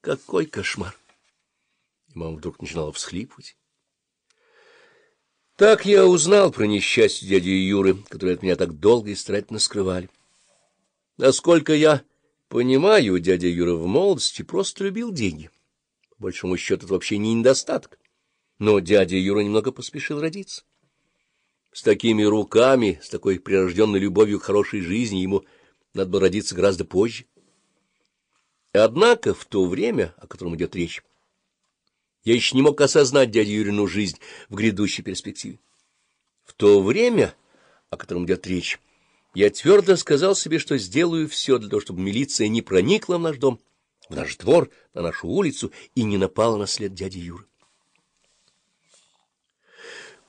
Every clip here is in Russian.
Какой кошмар! И мама вдруг начинала всхлипывать. Так я узнал про несчастье дяди Юры, которое от меня так долго и старательно скрывали. Насколько я понимаю, дядя Юра в молодости просто любил деньги. По большому счету, это вообще не недостаток. Но дядя Юра немного поспешил родиться. С такими руками, с такой прирожденной любовью к хорошей жизни ему надо было родиться гораздо позже. Однако в то время, о котором идет речь, я еще не мог осознать дядю Юрину жизнь в грядущей перспективе. В то время, о котором идет речь, я твердо сказал себе, что сделаю все для того, чтобы милиция не проникла в наш дом, в наш двор, на нашу улицу и не напала на след дяди Юры.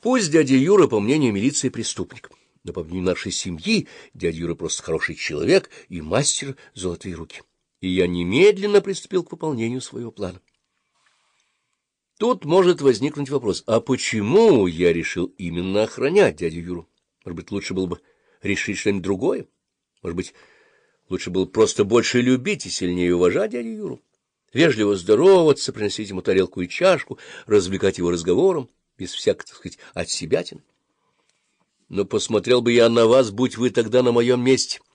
Пусть дядя Юра, по мнению милиции, преступник, но по мнению нашей семьи дядя Юра просто хороший человек и мастер золотые руки и я немедленно приступил к выполнению своего плана. Тут может возникнуть вопрос, а почему я решил именно охранять дядю Юру? Может быть, лучше было бы решить что-нибудь другое? Может быть, лучше было просто больше любить и сильнее уважать дядю Юру? Вежливо здороваться, приносить ему тарелку и чашку, развлекать его разговором, без всякой, так сказать, отсебятин. Но посмотрел бы я на вас, будь вы тогда на моем месте —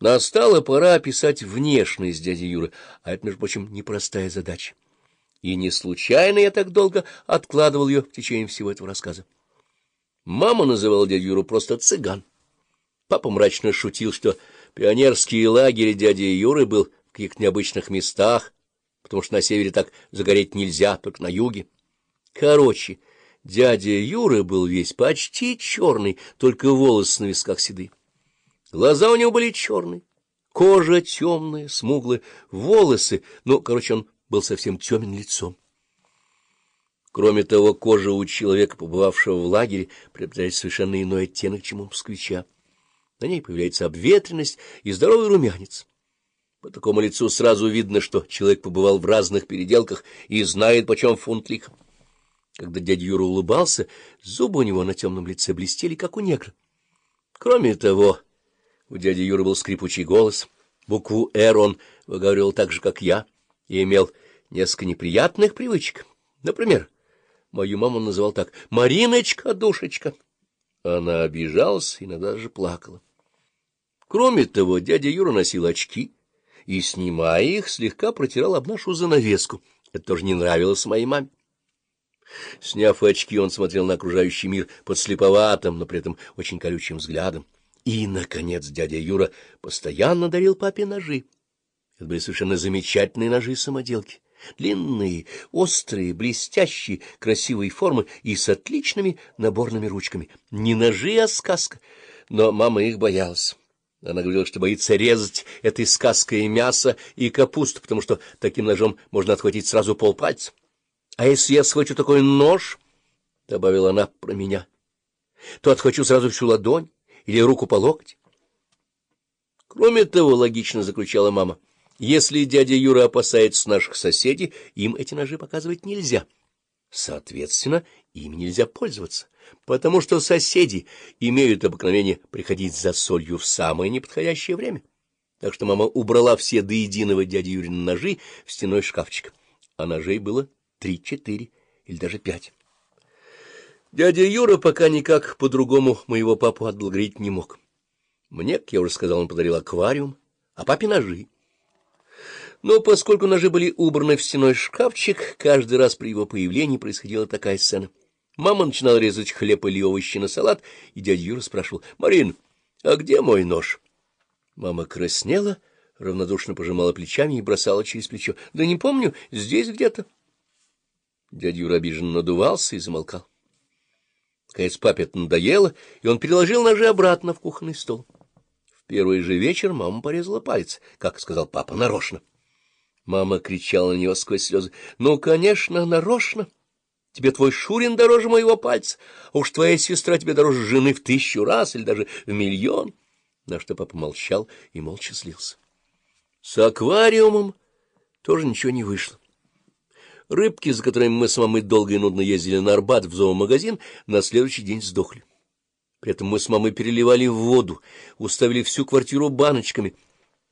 Настала пора описать внешность дяди Юры, а это, между прочим, непростая задача. И не случайно я так долго откладывал ее в течение всего этого рассказа. Мама называла дядю Юру просто цыган. Папа мрачно шутил, что пионерский лагерь дяди Юры был в каких-то необычных местах, потому что на севере так загореть нельзя, только на юге. Короче, дядя Юра был весь почти черный, только волосы на висках седые. Глаза у него были черные, кожа темная, смуглая, волосы, ну, короче, он был совсем темен лицом. Кроме того, кожа у человека, побывавшего в лагере, приобретает совершенно иной оттенок, чем у москвича. На ней появляется обветренность и здоровый румянец. По такому лицу сразу видно, что человек побывал в разных переделках и знает, почем фунт лиха. Когда дядя Юра улыбался, зубы у него на темном лице блестели, как у негра. Кроме того... У дяди Юры был скрипучий голос. Букву «Р» он выговаривал так же, как я, и имел несколько неприятных привычек. Например, мою маму называл так «Мариночка, душечка». Она обижалась, иногда даже плакала. Кроме того, дядя Юра носил очки и, снимая их, слегка протирал об нашу занавеску. Это тоже не нравилось моей маме. Сняв очки, он смотрел на окружающий мир подслеповатым, но при этом очень колючим взглядом. И, наконец, дядя Юра постоянно дарил папе ножи. Это были совершенно замечательные ножи-самоделки. Длинные, острые, блестящие, красивые формы и с отличными наборными ручками. Не ножи, а сказка. Но мама их боялась. Она говорила, что боится резать этой сказкой мясо и капусту, потому что таким ножом можно отхватить сразу полпальца. — А если я схвачу такой нож, — добавила она про меня, — то отхвачу сразу всю ладонь или руку по локоть. Кроме того, логично заключала мама, если дядя Юра опасается наших соседей, им эти ножи показывать нельзя. Соответственно, им нельзя пользоваться, потому что соседи имеют обыкновение приходить за солью в самое неподходящее время. Так что мама убрала все до единого дяди Юрина ножи в стеной шкафчик, а ножей было три-четыре или даже пять. Дядя Юра пока никак по-другому моего папу отблагодарить не мог. Мне, как я уже сказал, он подарил аквариум, а папе ножи. Но поскольку ножи были убраны в стеной шкафчик, каждый раз при его появлении происходила такая сцена. Мама начинала резать хлеб или овощи на салат, и дядя Юра спрашивал, «Марин, а где мой нож?» Мама краснела, равнодушно пожимала плечами и бросала через плечо, «Да не помню, здесь где-то». Дядя Юра обиженно надувался и замолкал. Наконец папе это надоело, и он переложил ножи обратно в кухонный стол. В первый же вечер мама порезала палец, как сказал папа, нарочно. Мама кричала на него сквозь слезы. — Ну, конечно, нарочно. Тебе твой Шурин дороже моего пальца, а уж твоя сестра тебе дороже жены в тысячу раз или даже в миллион. На что папа молчал и молча слился. С аквариумом тоже ничего не вышло. Рыбки, за которыми мы с мамой долго и нудно ездили на Арбат в зоомагазин, на следующий день сдохли. При этом мы с мамой переливали в воду, уставили всю квартиру баночками.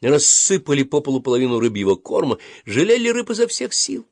рассыпали по полу половину рыбьего корма, жалели рыб изо всех сил.